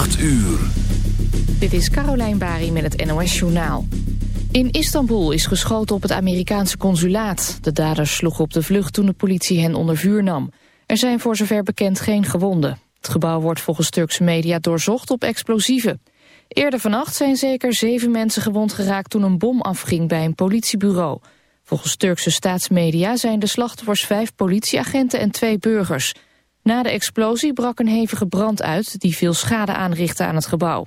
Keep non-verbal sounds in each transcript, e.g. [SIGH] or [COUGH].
8 uur. Dit is Carolijn Bari met het NOS Journaal. In Istanbul is geschoten op het Amerikaanse consulaat. De daders sloegen op de vlucht toen de politie hen onder vuur nam. Er zijn voor zover bekend geen gewonden. Het gebouw wordt volgens Turkse media doorzocht op explosieven. Eerder vannacht zijn zeker zeven mensen gewond geraakt toen een bom afging bij een politiebureau. Volgens Turkse staatsmedia zijn de slachtoffers vijf politieagenten en twee burgers. Na de explosie brak een hevige brand uit die veel schade aanrichtte aan het gebouw.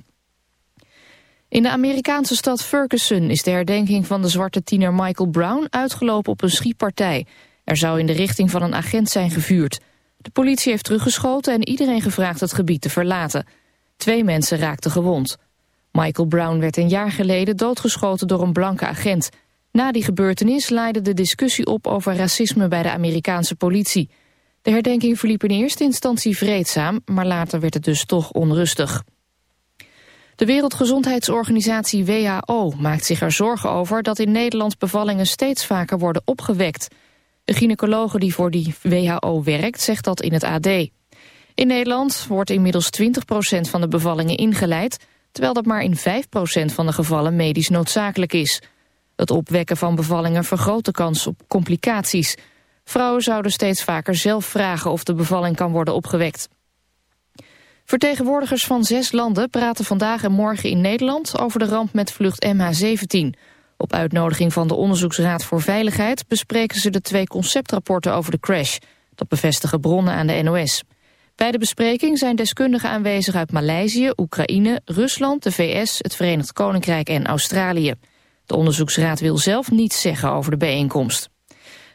In de Amerikaanse stad Ferguson is de herdenking van de zwarte tiener Michael Brown uitgelopen op een schietpartij. Er zou in de richting van een agent zijn gevuurd. De politie heeft teruggeschoten en iedereen gevraagd het gebied te verlaten. Twee mensen raakten gewond. Michael Brown werd een jaar geleden doodgeschoten door een blanke agent. Na die gebeurtenis leidde de discussie op over racisme bij de Amerikaanse politie. De herdenking verliep in eerste instantie vreedzaam, maar later werd het dus toch onrustig. De Wereldgezondheidsorganisatie WHO maakt zich er zorgen over dat in Nederland bevallingen steeds vaker worden opgewekt. De gynaecologe die voor die WHO werkt zegt dat in het AD. In Nederland wordt inmiddels 20% van de bevallingen ingeleid, terwijl dat maar in 5% van de gevallen medisch noodzakelijk is. Het opwekken van bevallingen vergroot de kans op complicaties. Vrouwen zouden steeds vaker zelf vragen of de bevalling kan worden opgewekt. Vertegenwoordigers van zes landen praten vandaag en morgen in Nederland over de ramp met vlucht MH17. Op uitnodiging van de Onderzoeksraad voor Veiligheid bespreken ze de twee conceptrapporten over de crash. Dat bevestigen bronnen aan de NOS. Bij de bespreking zijn deskundigen aanwezig uit Maleisië, Oekraïne, Rusland, de VS, het Verenigd Koninkrijk en Australië. De onderzoeksraad wil zelf niets zeggen over de bijeenkomst.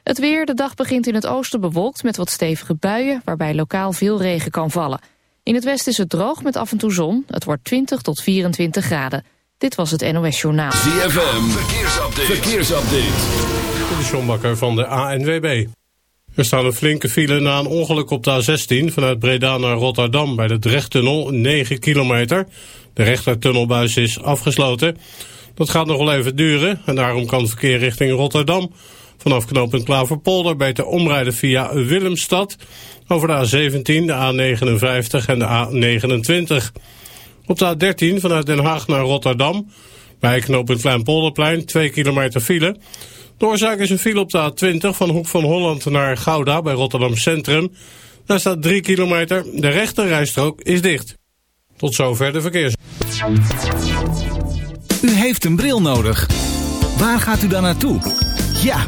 Het weer, de dag begint in het oosten bewolkt met wat stevige buien... waarbij lokaal veel regen kan vallen. In het westen is het droog met af en toe zon. Het wordt 20 tot 24 graden. Dit was het NOS Journaal. ZFM, verkeersupdate. verkeersupdate. De Sjombakker van de ANWB. Er staat een flinke file na een ongeluk op de A16 vanuit Breda naar Rotterdam bij de Drechttunnel, 9 kilometer. De rechtertunnelbuis is afgesloten. Dat gaat nog wel even duren en daarom kan het verkeer richting Rotterdam vanaf knooppunt Klaverpolder beter omrijden via Willemstad over de A17, de A59 en de A29. Op de A13 vanuit Den Haag naar Rotterdam bij knooppunt Kleinpolderplein 2 kilometer file. De oorzaak is een file op de A20 van Hoek van Holland naar Gouda bij Rotterdam Centrum. Daar staat 3 kilometer. De rechterrijstrook is dicht. Tot zover de verkeers. U heeft een bril nodig. Waar gaat u dan naartoe? Ja,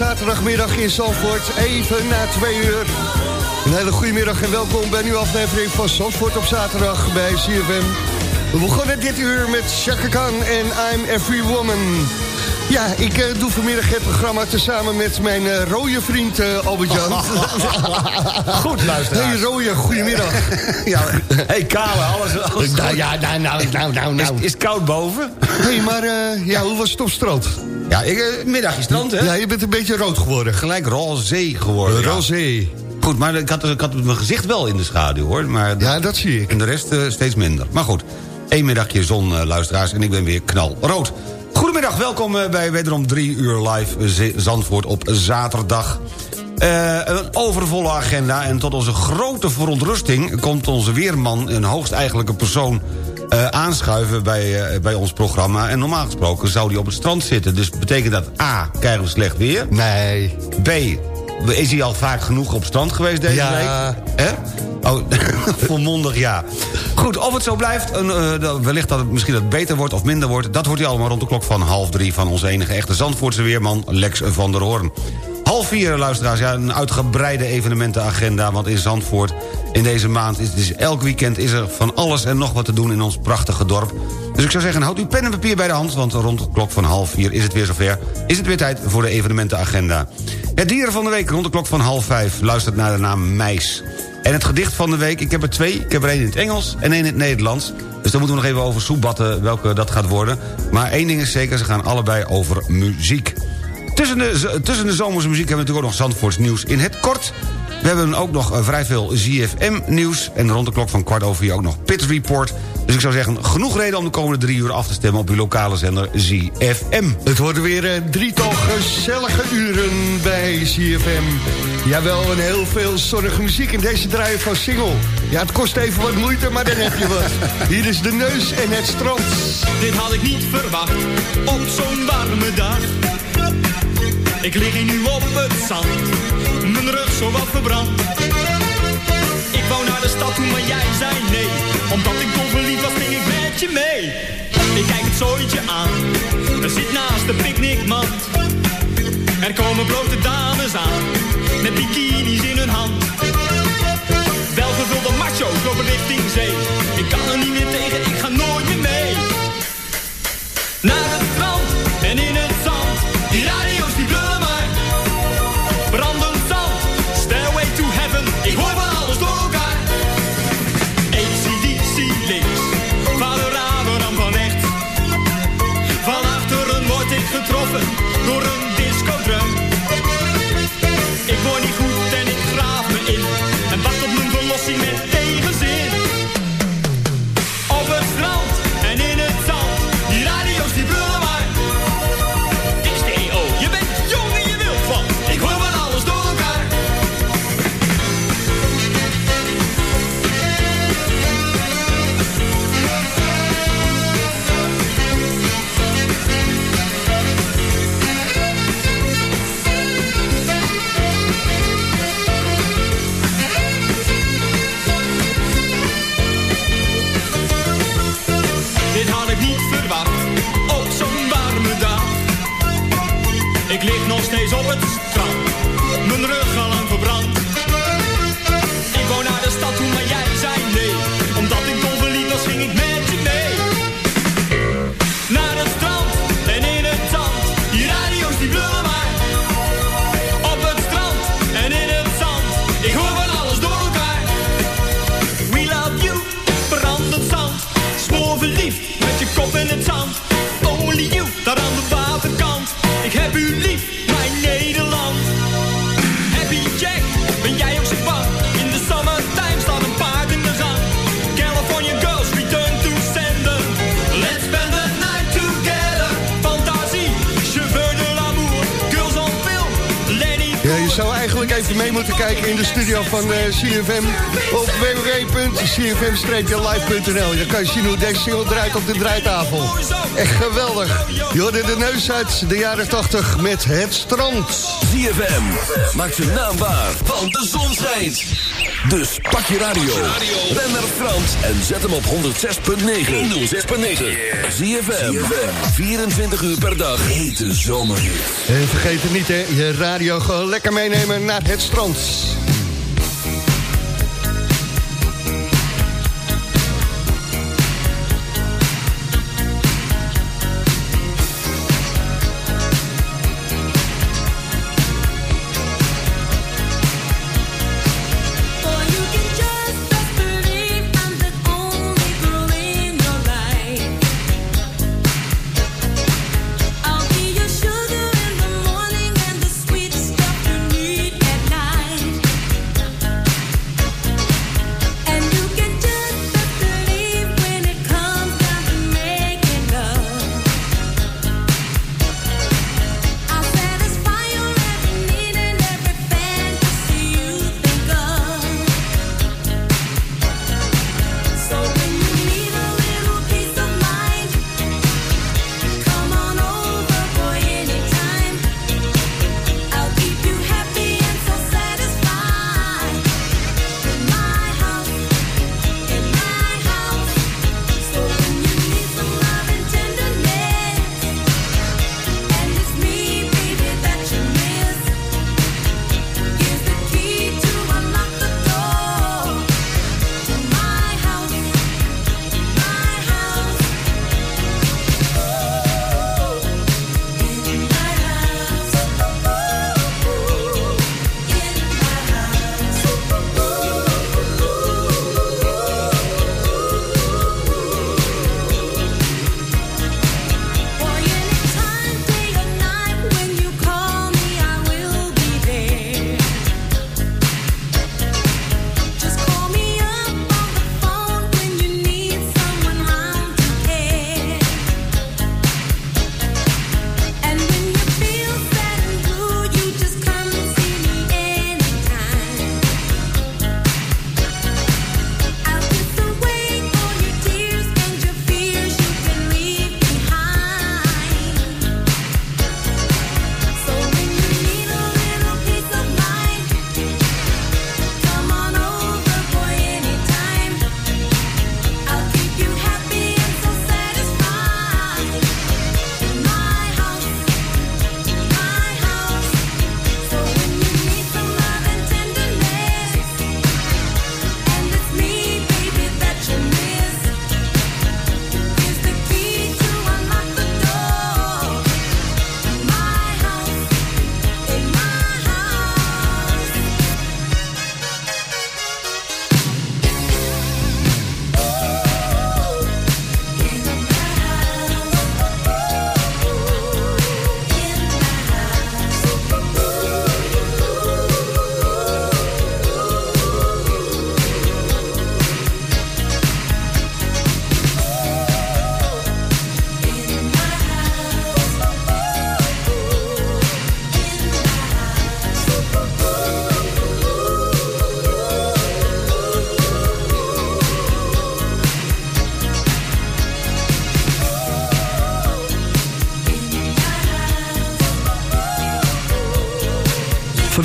Zaterdagmiddag in Zandvoort, even na twee uur. Een hele goede middag en welkom bij een nieuwe aflevering van Zandvoort op zaterdag bij CFM. We begonnen dit uur met Chaka Khan en I'm Every Woman. Ja, ik uh, doe vanmiddag het programma tezamen met mijn uh, rode vriend uh, Albert-Jan. [LAUGHS] Goed, luister. Hey rode, goedemiddag. [LAUGHS] ja, hey Kale, alles... alles nou, ja, nou, nou, nou, nou. nou. Is, is koud boven? hey, maar ja, hoe was het op strand? Ja, ik, middagje strand, hè? Ja, je bent een beetje rood geworden. Gelijk roze geworden. Roze. Ja. Goed, maar ik had, ik had mijn gezicht wel in de schaduw, hoor. Maar ja, dat zie ik. En de rest steeds minder. Maar goed, één middagje zon, luisteraars, en ik ben weer knalrood. Goedemiddag, welkom bij wederom 3 uur live Zandvoort op zaterdag. Een overvolle agenda en tot onze grote verontrusting... komt onze weerman, een hoogst eigenlijke persoon... Uh, aanschuiven bij, uh, bij ons programma. En normaal gesproken zou die op het strand zitten. Dus betekent dat A, krijgen we slecht weer? Nee. B, is hij al vaak genoeg op strand geweest deze ja. week? Hè? Oh, [LAUGHS] volmondig ja. Goed, of het zo blijft, uh, wellicht dat het misschien dat het beter wordt of minder wordt... dat hoort u allemaal rond de klok van half drie... van onze enige echte Zandvoortse weerman Lex van der Hoorn. Half vier, luisteraars, ja, een uitgebreide evenementenagenda... want in Zandvoort in deze maand, is, dus elk weekend... is er van alles en nog wat te doen in ons prachtige dorp. Dus ik zou zeggen, houd uw pen en papier bij de hand... want rond de klok van half vier is het weer zover. Is het weer tijd voor de evenementenagenda. Het dieren van de week rond de klok van half vijf... luistert naar de naam Meis. En het gedicht van de week, ik heb er twee. Ik heb er één in het Engels en één in het Nederlands. Dus daar moeten we nog even over soebatten welke dat gaat worden. Maar één ding is zeker, ze gaan allebei over muziek. Tussen de, tussen de zomerse muziek hebben we natuurlijk ook nog Zandvoorts nieuws in het kort. We hebben ook nog vrij veel ZFM-nieuws. En rond de klok van kwart over vier ook nog Pit Report. Dus ik zou zeggen, genoeg reden om de komende drie uur af te stemmen... op uw lokale zender ZFM. Het worden weer uh, drietal gezellige uren bij ZFM. Jawel, en heel veel zonnige muziek in deze draaien van single. Ja, het kost even wat moeite, maar dan heb je wat. Hier is de neus en het strand. Dit had ik niet verwacht, op zo'n warme dag. Ik lig hier nu op het zand, mijn rug zo wat verbrand. Ik wou naar de stad toe, maar jij zei nee. Omdat ik dol verliefd was, ging ik met je mee. Ik kijk het zooitje aan, er zit naast de picknickmand. Er komen blote dames aan, met bikinis in hun hand. Welgevulde macho's lopen richting zee. Ik kan er niet meer tegen, ik ga nooit meer mee. Naar het strand ik CFM op www.cfm-live.nl. Dan kan je zien hoe deze single draait op de draaitafel. Echt geweldig. Je hoorde de neus uit de jaren 80 met het strand. ZFM, maak zijn naam waar, want de zon schijnt. Dus pak je radio. Ben naar Frans en zet hem op 106.9. 106.9. Zie je 24 uur per dag. Hete zomerhit. En vergeet het niet, hè, je radio gewoon lekker meenemen naar het strand.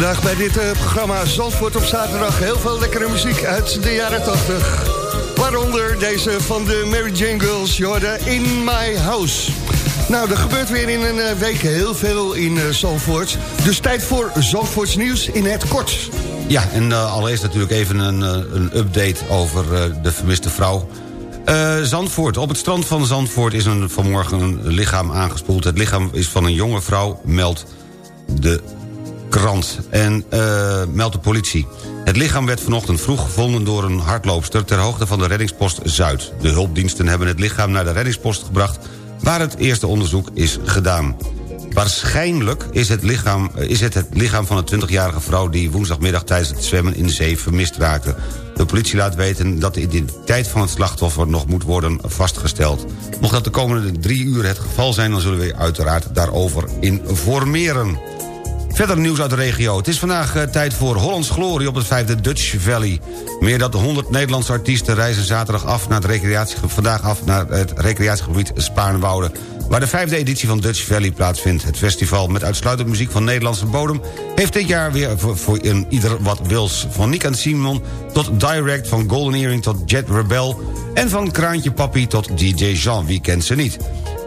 Vandaag bij dit uh, programma Zandvoort op zaterdag heel veel lekkere muziek uit de jaren 80. Waaronder deze van de Mary Jane Girls, Jordan In My House. Nou, er gebeurt weer in een uh, week heel veel in uh, Zandvoort. Dus tijd voor Zandvoorts nieuws in het kort. Ja, en allereerst natuurlijk even een, een update over de vermiste vrouw... Zandvoort. Op het strand van Zandvoort is een, vanmorgen een lichaam aangespoeld. Het lichaam is van een jonge vrouw, meldt de krant en uh, meldt de politie. Het lichaam werd vanochtend vroeg gevonden door een hardloopster... ter hoogte van de reddingspost Zuid. De hulpdiensten hebben het lichaam naar de reddingspost gebracht... waar het eerste onderzoek is gedaan. Waarschijnlijk is het lichaam, is het, het lichaam van een 20-jarige vrouw... die woensdagmiddag tijdens het zwemmen in de zee vermist raakte. De politie laat weten dat de identiteit van het slachtoffer nog moet worden vastgesteld. Mocht dat de komende drie uur het geval zijn... dan zullen we uiteraard daarover informeren. Verder nieuws uit de regio. Het is vandaag uh, tijd voor Hollands Glorie op het vijfde Dutch Valley. Meer dan 100 Nederlandse artiesten reizen zaterdag af naar het vandaag af naar het recreatiegebied Spaarnwoude... waar de vijfde editie van Dutch Valley plaatsvindt. Het festival met uitsluitend muziek van Nederlandse bodem... heeft dit jaar weer voor, ieder wat wils. Van Nick en Simon tot Direct, van Golden Earring tot Jet Rebel... en van Kraantje Papi tot DJ Jean, wie kent ze niet...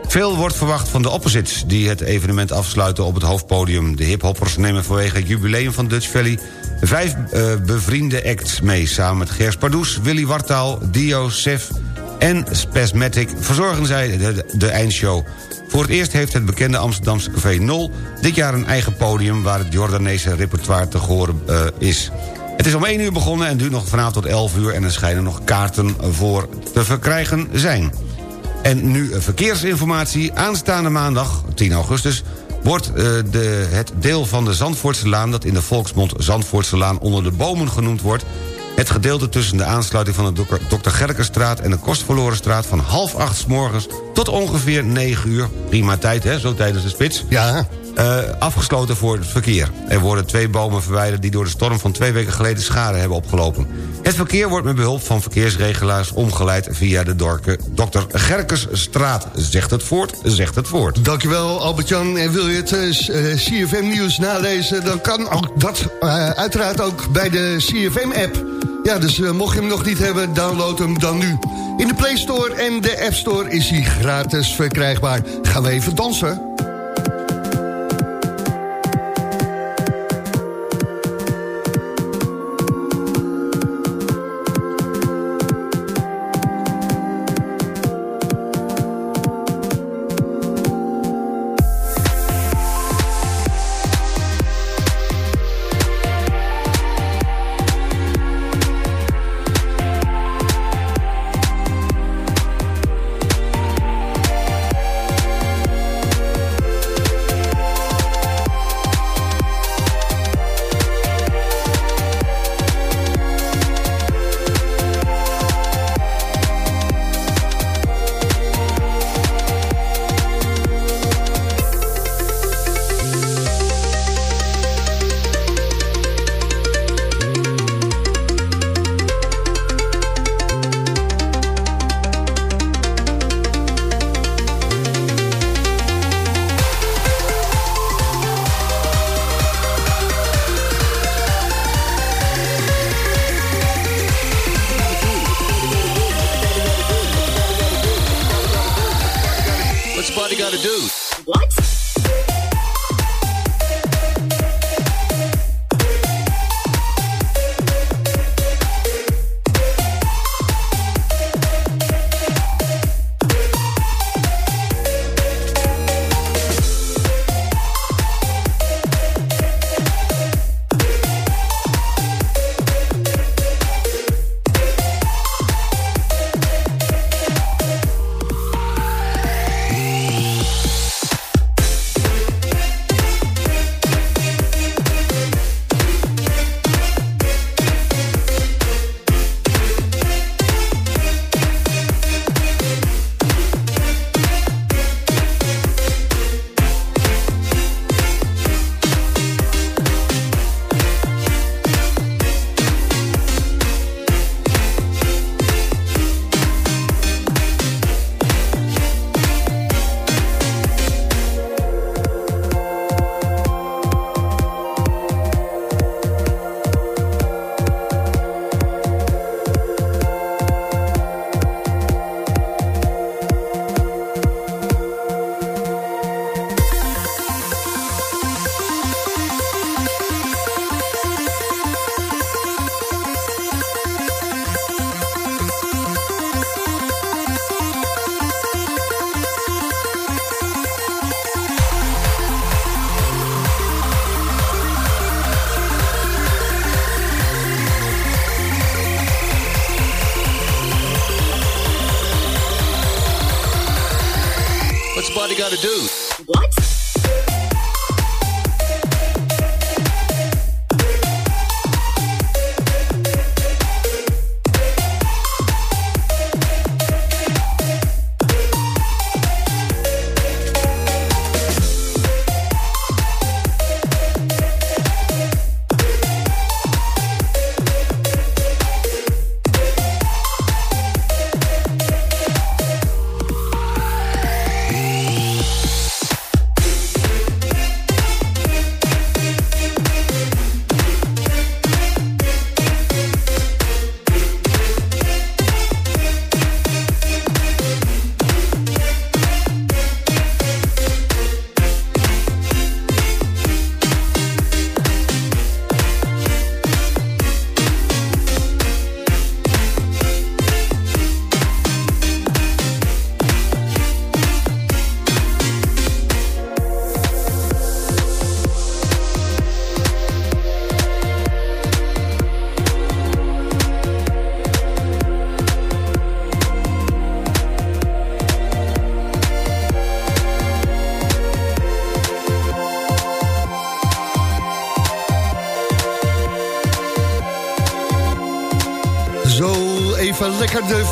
Veel wordt verwacht van de Opposites... die het evenement afsluiten op het hoofdpodium. De hiphoppers nemen vanwege het jubileum van Dutch Valley... vijf uh, bevriende acts mee. Samen met Gers Pardoes, Willy Wartaal, Dio, Sef en Spasmatic... verzorgen zij de, de eindshow. Voor het eerst heeft het bekende Amsterdamse Café 0... dit jaar een eigen podium waar het Jordaanese repertoire te horen uh, is. Het is om 1 uur begonnen en duurt nog vanavond tot 11 uur... en er schijnen nog kaarten voor te verkrijgen zijn. En nu verkeersinformatie. Aanstaande maandag, 10 augustus wordt uh, de, het deel van de Zandvoortse Laan... dat in de volksmond Zandvoortse Laan onder de bomen genoemd wordt... het gedeelte tussen de aansluiting van de Dr. Gerkenstraat... en de Kostverlorenstraat van half acht s morgens tot ongeveer 9 uur. Prima tijd, hè, zo tijdens de spits. Ja. Uh, afgesloten voor het verkeer. Er worden twee bomen verwijderd die door de storm van twee weken geleden schade hebben opgelopen. Het verkeer wordt met behulp van verkeersregelaars omgeleid via de dorke Dr. Gerkesstraat. Zegt het voort, zegt het voort. Dankjewel Albert-Jan. En wil je het uh, eh, CFM-nieuws nalezen... dan kan ook dat uiteraard ook bij de CFM-app. Ja, dus mocht je hem nog niet hebben, download hem dan nu. In de Play Store en de App Store is hij gratis verkrijgbaar. Gaan we even dansen?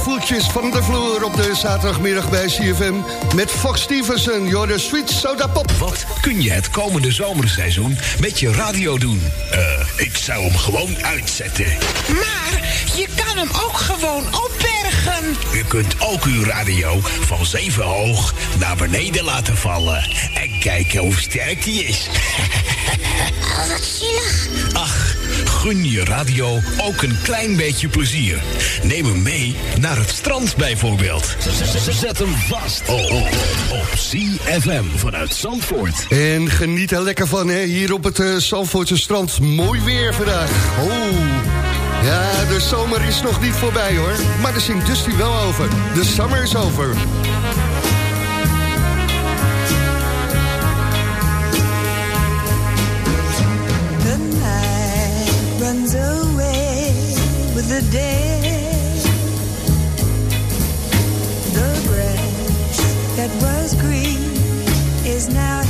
Voetjes van de vloer op de zaterdagmiddag bij CFM. Met Fox Stevenson, the sweet soda pop. Wat kun je het komende zomerseizoen met je radio doen? Eh, ik zou hem gewoon uitzetten. Maar je kan hem ook gewoon opbergen. U kunt ook uw radio van zeven hoog naar beneden laten vallen. En kijken hoe sterk die is. Oh, wat zielig. Ach, gun je radio ook een klein beetje plezier. Neem hem mee naar het strand bijvoorbeeld. Zet hem vast oh, oh, op CFM vanuit Zandvoort. En geniet er lekker van, hè, hier op het uh, Zandvoortse strand. Mooi weer vandaag. Oh. Ja, de zomer is nog niet voorbij, hoor. Maar daar zingt Dusty wel over. De summer is over. The night the day. The grass that was green is now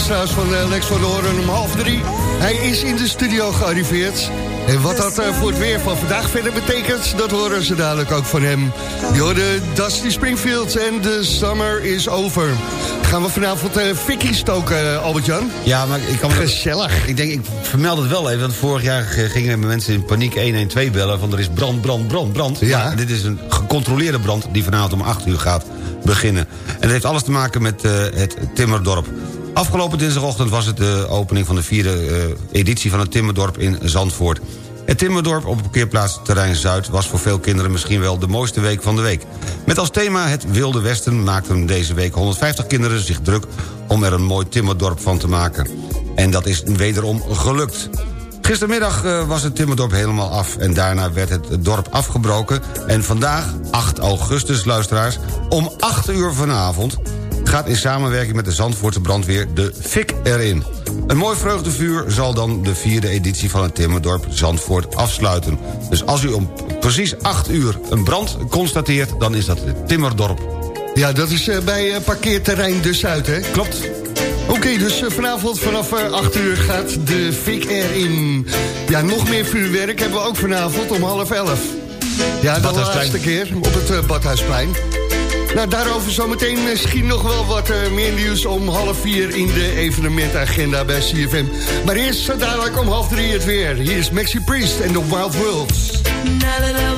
straks trouwens van eh, Lex van Horen om half drie. Hij is in de studio gearriveerd. En wat dat eh, voor het weer van vandaag verder betekent... dat horen ze dadelijk ook van hem. Je hoorde Dusty Springfield en de summer is over. Gaan we vanavond uh, fikkie stoken, eh, Albert-Jan? Ja, maar ik kan... Gezellig. Ik denk, ik vermeld het wel even, want vorig jaar eh, gingen mensen in paniek 112 bellen... van er is brand, brand, brand, brand. Ja. Maar dit is een gecontroleerde brand die vanavond om 8 uur gaat beginnen. En dat heeft alles te maken met eh, het Timmerdorp. Afgelopen dinsdagochtend was het de opening van de vierde eh, editie van het Timmerdorp in Zandvoort. Het Timmerdorp op parkeerplaats Terrein Zuid... was voor veel kinderen misschien wel de mooiste week van de week. Met als thema het Wilde Westen maakten deze week 150 kinderen zich druk... om er een mooi Timmerdorp van te maken. En dat is wederom gelukt. Gistermiddag uh, was het Timmerdorp helemaal af... en daarna werd het dorp afgebroken. En vandaag, 8 augustus, luisteraars... om 8 uur vanavond gaat in samenwerking met de Zandvoortse brandweer de fik erin. Een mooi vreugdevuur zal dan de vierde editie van het Timmerdorp Zandvoort afsluiten. Dus als u om precies 8 uur een brand constateert, dan is dat het Timmerdorp. Ja, dat is eh, bij eh, parkeerterrein De Zuid, hè? Klopt. Oké, dus eh, vanavond vanaf eh, 8 uur gaat de fik erin. Ja, nog meer vuurwerk hebben we ook vanavond om half 11. Ja, de laatste keer op het Badhuisplein. Nou, daarover zometeen misschien nog wel wat eh, meer nieuws om half vier in de evenementagenda bij CFM. Maar eerst zo dadelijk om half drie het weer. Hier is Maxi Priest en The Wild Worlds. Now that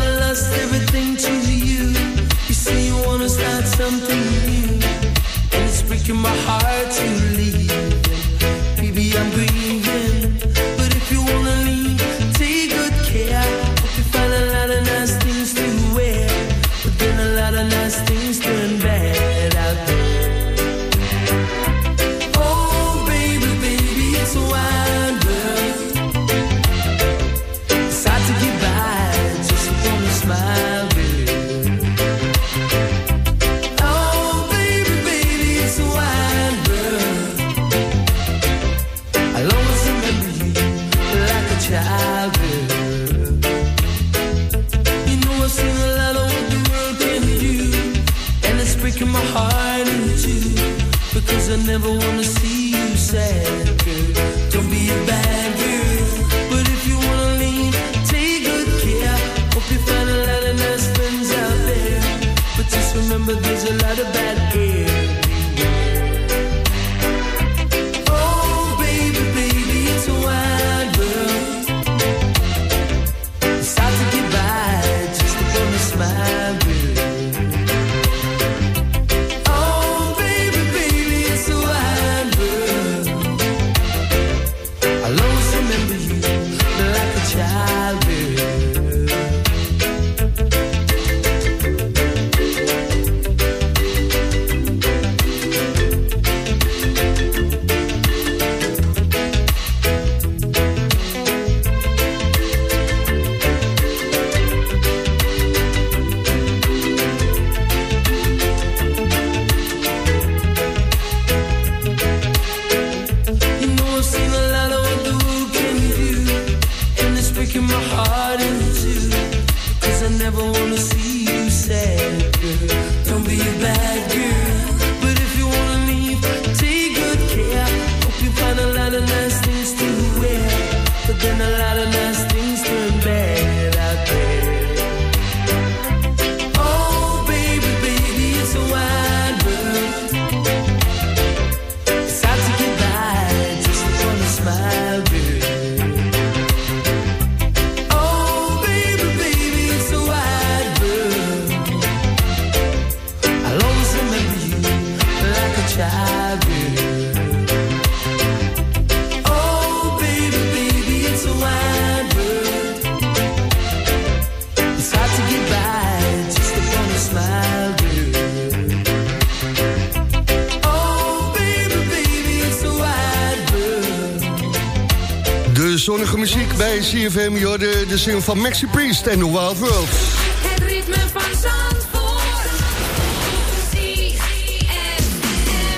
muziek bij CFM, joh, de, de single van Maxi Priest en The Wild World. Het ritme van Zandvoort.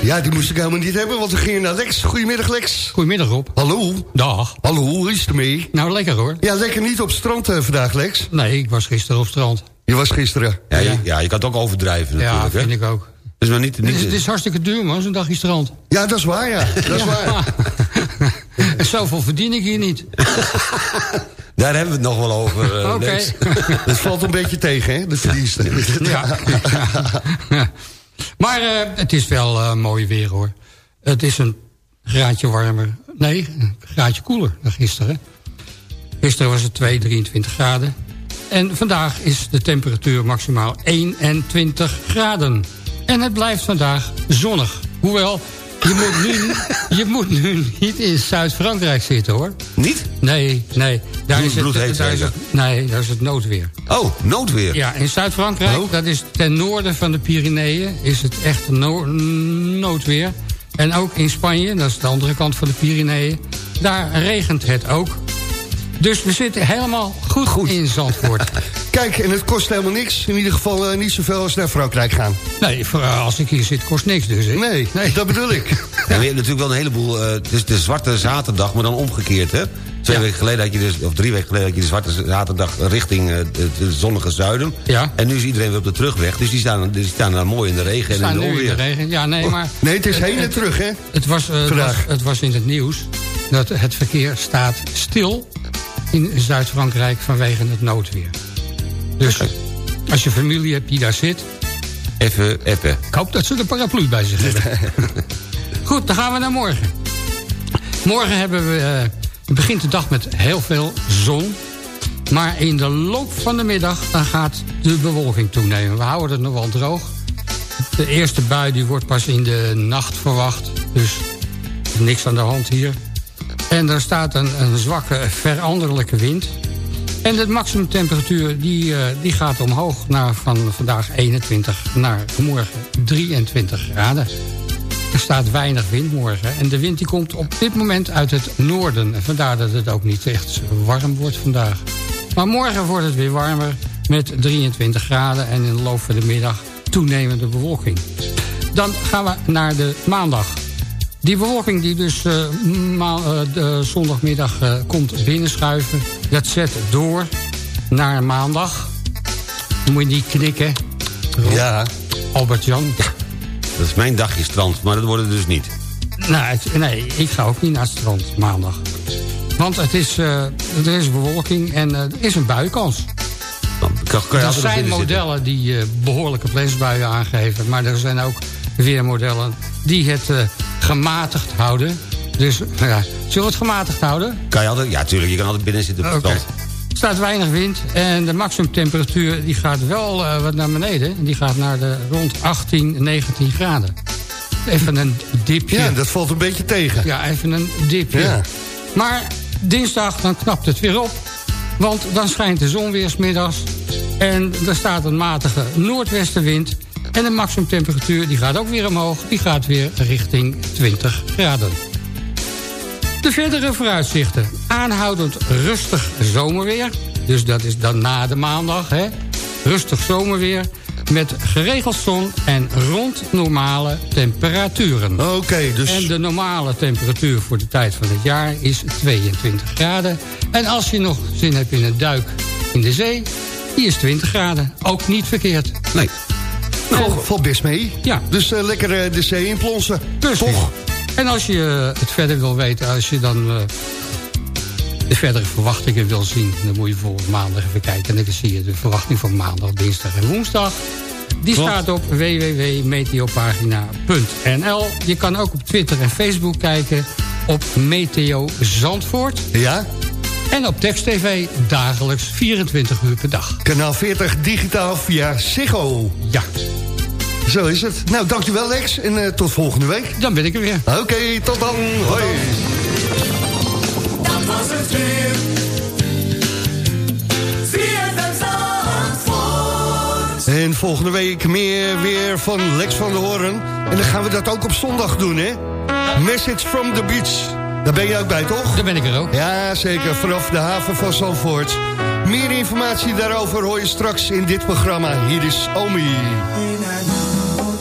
Ja, die moest ik helemaal niet hebben, want we gingen naar Lex. Goedemiddag, Lex. Goedemiddag, Rob. Hallo. Dag. Hallo, hoe is het ermee? Nou, lekker hoor. Ja, lekker niet op strand eh, vandaag, Lex. Nee, ik was gisteren op strand. Je was gisteren. Ja, je, ja, je kan het ook overdrijven Ja, natuurlijk. vind hè? ik ook. Dus maar niet, Het niet, is, het is hartstikke duur, man, zo'n dagje strand. Ja, dat is waar, ja. Dat is waar. [LAUGHS] En [LAUGHS] zoveel verdien ik hier niet. [LAUGHS] daar hebben we het nog wel over. eh, Oké. [LAUGHS] Valt een beetje tegen, hè, de verdiensten. Ja. maar eh, het is wel eh, mooi weer, hoor. Het is een graadje warmer. Nee, een graadje koeler dan gisteren. Gisteren was het 2, 23 graden. En vandaag is de temperatuur maximaal 21 graden. En het blijft vandaag zonnig. Hoewel, je moet nu, je moet nu niet in Zuid-Frankrijk zitten, hoor. Niet? Nee, nee. Daar Bloed- is het, bloedheet daar is het, nee, daar is het noodweer. Oh, noodweer. Ja, in Zuid-Frankrijk, Oh. dat is ten noorden van de Pyreneeën, is het echt no noodweer. En ook in Spanje, dat is de andere kant van de Pyreneeën, daar regent het ook. Dus we zitten helemaal goed, Goed. in Zandvoort. [LAUGHS] Kijk, en het kost helemaal niks. In ieder geval eh, niet zoveel als naar Frankrijk gaan. nee, voor, eh, als ik hier zit kost niks dus. Hè? Nee, dat bedoel ik. [LAUGHS] Ja, je hebt natuurlijk wel een heleboel... eh, het is de zwarte zaterdag, maar dan omgekeerd, hè? Twee Ja. weken geleden had je dus, of drie weken geleden had je de zwarte zaterdag richting eh, het, zonnige zuiden. Ja. En nu is iedereen weer op de terugweg. Dus die staan, die staan daar mooi in de regen en in staan de nu in de onweer. regen. Ja, nee, maar... Nee, het is heen en terug, hè? Het was, eh, het, was, het was in het nieuws dat het verkeer staat stil in Zuid-Frankrijk vanwege het noodweer. Dus als je familie hebt die daar zit, Even, even. ik hoop dat ze de paraplu bij zich hebben. [LAUGHS] Goed, dan gaan we naar morgen. Morgen hebben we, eh, begint de dag met heel veel zon. Maar in de loop van de middag dan gaat de bewolking toenemen. We houden het nog wel droog. De eerste bui die wordt pas in de nacht verwacht. Dus niks aan de hand hier. En er staat een, een zwakke veranderlijke wind. En de maximumtemperatuur die, eh, die gaat omhoog naar van vandaag 21 naar morgen 23 graden. Er staat weinig wind morgen. En de wind die komt op dit moment uit het noorden. En vandaar dat het ook niet echt warm wordt vandaag. Maar morgen wordt het weer warmer met 23 graden. En in de loop van de middag toenemende bewolking. Dan gaan we naar de maandag. Die bewolking die dus eh, de zondagmiddag eh, komt binnenschuiven... dat zet door naar maandag. Moet je niet knikken. Ja. Albert-Jan. Dat is mijn dagje strand, maar dat wordt het dus niet. Nou, het- nee, ik ga ook niet naar het strand maandag. Want het is, er is bewolking en er is een je Er zijn modellen die eh, behoorlijke plensbuien aangeven... maar er zijn ook weer modellen die het eh, gematigd houden. Dus, nou ja, zullen we het gematigd houden? Kan je altijd, ja, tuurlijk, je kan altijd binnen zitten op het. Er staat weinig wind en de maximumtemperatuur die gaat wel eh, wat naar beneden. Die gaat naar de rond 18, 19 graden. Even een dipje. Ja, dat valt een beetje tegen. Ja, even een dipje. Ja. Maar dinsdag dan knapt het weer op. Want dan schijnt de zon weer 's middags. En er staat een matige noordwestenwind. En de maximumtemperatuur die gaat ook weer omhoog. Die gaat weer richting 20 graden. De verdere vooruitzichten. Aanhoudend rustig zomerweer. Dus dat is dan na de maandag. Hè? Rustig zomerweer. Met geregeld zon en rond normale temperaturen. Oké, dus... En de normale temperatuur voor de tijd van het jaar is 22 graden. En als je nog zin hebt in een duik in de zee, die is 20 graden. Ook niet verkeerd. Nee. Valt best mee. Ja. Dus eh, lekker eh, de zee inplonsen. Precies. Toch? En als je eh, het verder wil weten, als je dan de verdere verwachtingen wil zien... dan moet je bijvoorbeeld maandag even kijken. En dan zie je de verwachting van maandag, dinsdag en woensdag. Die Klopt. staat op www.meteopagina.nl. Je kan ook op Twitter en Facebook kijken op Meteo Zandvoort. Ja? En op Text TV dagelijks 24 uur per dag. Kanaal 40 digitaal via Ziggo. Ja, Zo is het. Nou, dankjewel Lex. En eh, tot volgende week. dan ben ik er weer. Oké, tot dan. Hoi. Dat was het weer. En volgende week meer weer van Lex van der Hoorn. En dan gaan we dat ook op zondag doen, hè? Message from the beach. Daar ben je ook bij, toch? Daar ben ik er ook. Ja, zeker. Vanaf de haven van Zandvoort. Meer informatie daarover hoor je straks in dit programma. Hier is Omi.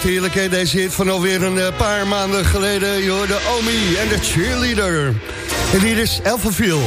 Blijft deze hit van alweer een eh, paar maanden geleden. Je hoorde Omi en de cheerleader. En hier is Elfenviel.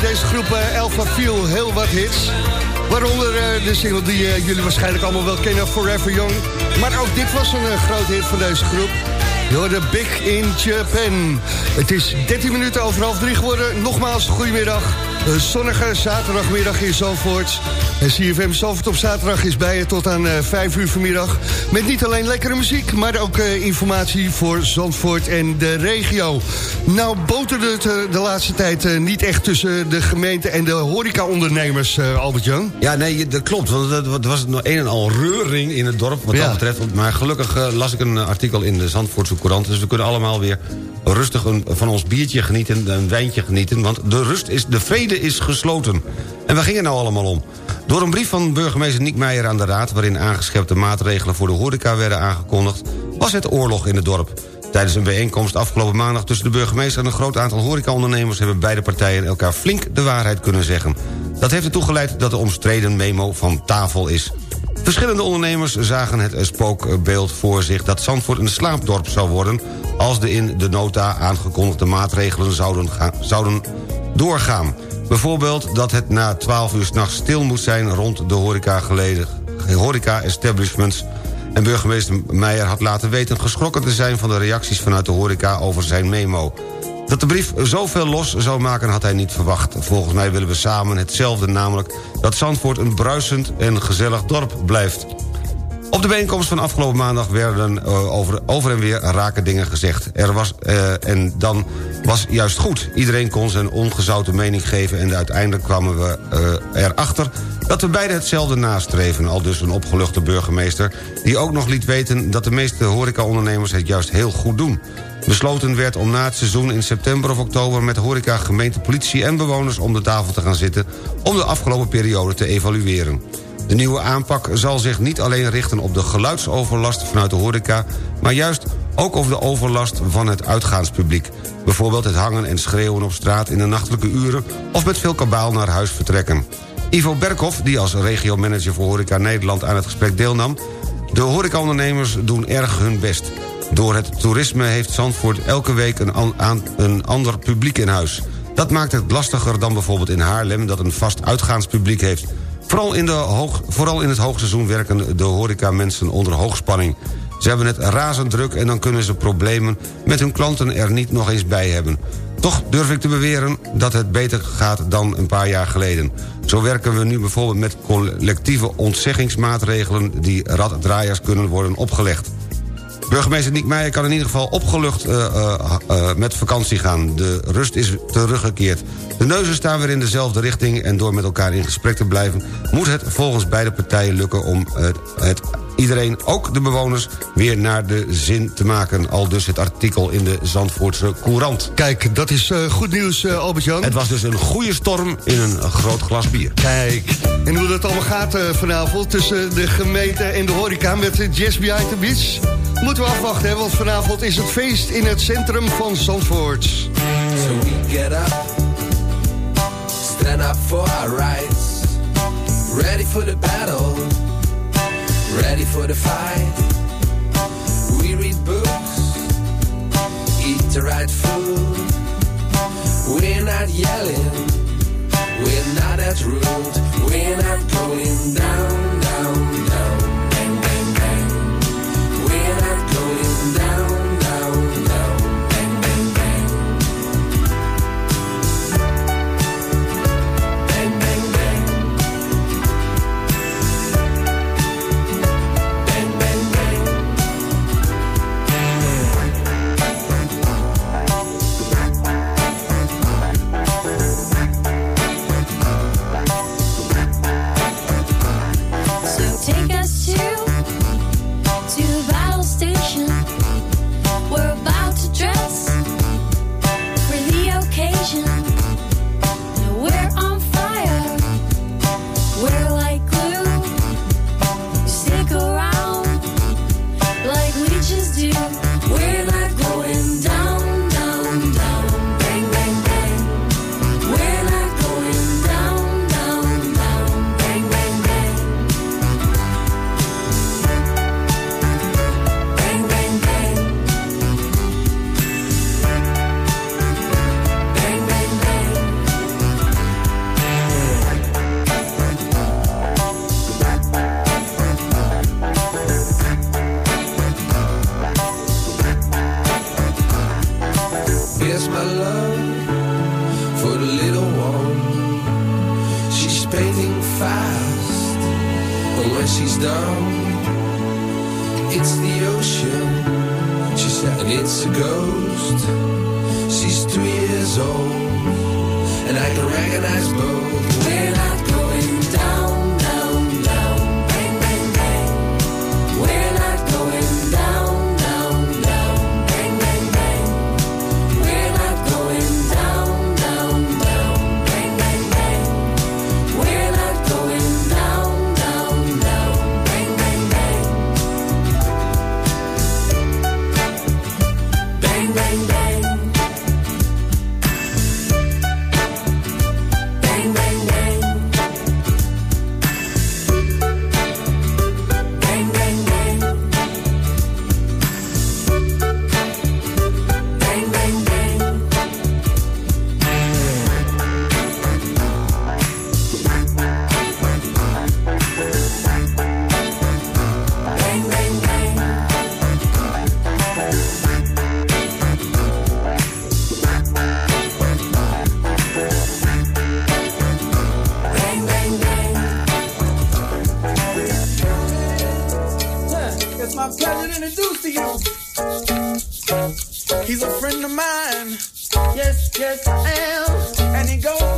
Deze groep eh, Alpha Feel heel wat hits. Waaronder eh, de single die eh, jullie waarschijnlijk allemaal wel kennen, Forever Young. Maar ook dit was een uh, groot hit van deze groep. Door de Big in Japan. Het is 13 minuten over half drie geworden. Nogmaals, goedemiddag. Een zonnige zaterdagmiddag in Zalvoort. En CFM Zalvoort op zaterdag is bij je tot aan uh, 5 uur vanmiddag. Met niet alleen lekkere muziek, maar ook uh, informatie voor Zandvoort en de regio. Nou boterde het uh, de laatste tijd niet echt tussen de gemeente en de horecaondernemers, Albert-Jan. Ja, nee, dat klopt. Want er was nog een en al reuring in het dorp wat ja. dat betreft. Maar gelukkig las ik een artikel in de Zandvoortse Courant. Dus we kunnen allemaal weer rustig een, van ons biertje genieten, een wijntje genieten. Want de rust is, de vrede is gesloten. En waar ging het nou allemaal om? Door een brief van burgemeester Niek Meijer aan de Raad... waarin aangeschepte maatregelen voor de horeca werden aangekondigd... was het oorlog in het dorp. Tijdens een bijeenkomst afgelopen maandag tussen de burgemeester... en een groot aantal horecaondernemers... hebben beide partijen elkaar flink de waarheid kunnen zeggen. Dat heeft ertoe geleid dat de omstreden memo van tafel is. Verschillende ondernemers zagen het spookbeeld voor zich... dat Zandvoort een slaapdorp zou worden... als de in de nota aangekondigde maatregelen zouden, zouden doorgaan. Bijvoorbeeld dat het na 12 uur s'nachts stil moet zijn... rond de horeca-establishments... en burgemeester Meijer had laten weten geschrokken te zijn... van de reacties vanuit de horeca over zijn memo. Dat de brief zoveel los zou maken had hij niet verwacht. Volgens mij willen we samen hetzelfde, namelijk dat Zandvoort een bruisend en gezellig dorp blijft. Op de bijeenkomst van afgelopen maandag werden uh, over, over en weer rake dingen gezegd. Er was, uh, en dan was juist goed. Iedereen kon zijn ongezouten mening geven... en uiteindelijk kwamen we uh, erachter dat we beide hetzelfde nastreven. Al dus een opgeluchte burgemeester... die ook nog liet weten dat de meeste horecaondernemers het juist heel goed doen. Besloten werd om na het seizoen in september of oktober... met horeca, gemeente, politie en bewoners om de tafel te gaan zitten... om de afgelopen periode te evalueren. De nieuwe aanpak zal zich niet alleen richten op de geluidsoverlast vanuit de horeca... maar juist ook over de overlast van het uitgaanspubliek. Bijvoorbeeld het hangen en schreeuwen op straat in de nachtelijke uren... of met veel kabaal naar huis vertrekken. Ivo Berkhoff, die als regiomanager voor Horeca Nederland aan het gesprek deelnam... de horecaondernemers doen erg hun best. Door het toerisme heeft Zandvoort elke week een, an, een ander publiek in huis. Dat maakt het lastiger dan bijvoorbeeld in Haarlem... dat een vast uitgaanspubliek heeft. Vooral in, de hoog, vooral in het hoogseizoen werken de horeca-mensen onder hoogspanning. Ze hebben het razend druk en dan kunnen ze problemen met hun klanten er niet nog eens bij hebben. Toch durf ik te beweren dat het beter gaat dan een paar jaar geleden. Zo werken we nu bijvoorbeeld met collectieve ontzeggingsmaatregelen... die raddraaiers kunnen worden opgelegd. Burgemeester Niek Meijer kan in ieder geval opgelucht uh, uh, uh, met vakantie gaan. De rust is teruggekeerd. De neuzen staan weer in dezelfde richting... en door met elkaar in gesprek te blijven... moet het volgens beide partijen lukken om het, het iedereen, ook de bewoners... weer naar de zin te maken. Al dus het artikel in de Zandvoortse Courant. Kijk, dat is uh, goed nieuws, uh, Albert-Jan. Het was dus een goede storm in een groot glas bier. Kijk, en hoe dat allemaal gaat uh, vanavond... tussen de gemeente en de horeca met Jazz Behind the Beach... moeten we afwachten, want vanavond is het feest in het centrum van Zandvoort. So we get up, stand up for our rights, ready for the battle... ready for the fight. We read books, eat the right food. We're not yelling, we're not that rude. We're not going down, He's a friend of mine. Yes, yes, I am. And he goes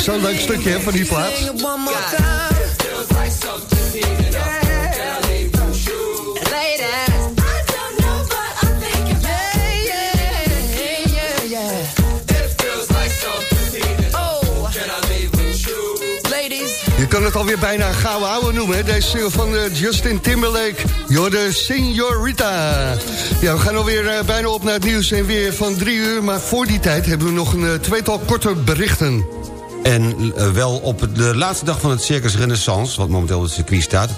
Zo'n leuk stukje van die plaat. Sing kan het alweer bijna gouden ouwe noemen, deze van eh, Justin Timberlake. Jorde Signorita. Ja, we gaan alweer eh, bijna op naar het nieuws en weer van drie uur. Maar voor die tijd hebben we nog een eh, tweetal korte berichten. En wel op de laatste dag van het Circus Renaissance... wat momenteel op het circuit staat...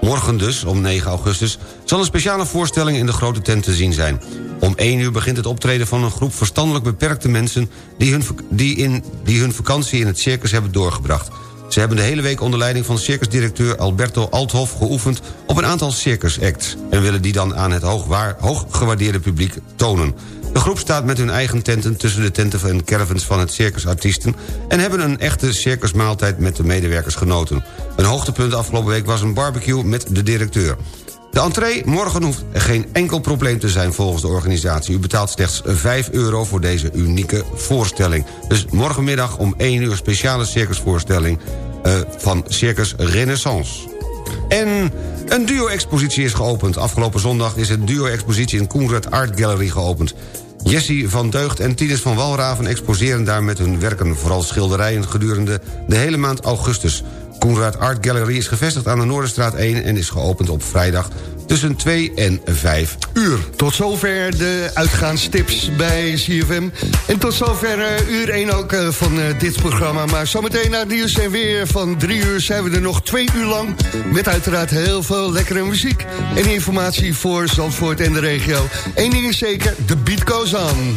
morgen dus, om 9 augustus... zal een speciale voorstelling in de grote tent te zien zijn. Om 1 uur begint het optreden van een groep verstandelijk beperkte mensen... die hun, die in, die hun vakantie in het circus hebben doorgebracht. Ze hebben de hele week onder leiding van circusdirecteur Alberto Althoff geoefend op een aantal circusacts... en willen die dan aan het hooggewaardeerde publiek tonen. De groep staat met hun eigen tenten tussen de tenten en caravans van het circusartiesten... en hebben een echte circusmaaltijd met de medewerkers genoten. Een hoogtepunt afgelopen week was een barbecue met de directeur. De entree morgen hoeft geen enkel probleem te zijn volgens de organisatie. U betaalt slechts 5 euro voor deze unieke voorstelling. Dus morgenmiddag om 1 uur speciale circusvoorstelling... Uh, van Circus Renaissance. En een duo-expositie is geopend. Afgelopen zondag is een duo-expositie in Koenrad Art Gallery geopend. Jessie van Deugd en Tinus van Walraven exposeren daar met hun werken... vooral schilderijen gedurende de hele maand augustus. Koenraad Art Gallery is gevestigd aan de Noorderstraat 1... en is geopend op vrijdag tussen 2 en 5 uur. Tot zover de uitgaanstips bij CFM. En tot zover uh, uur 1 ook uh, van uh, dit programma. Maar zometeen na het nieuws en weer van 3 uur... zijn we er nog 2 uur lang... met uiteraard heel veel lekkere muziek... en informatie voor Zandvoort en de regio. Eén ding is zeker, de beat goes on.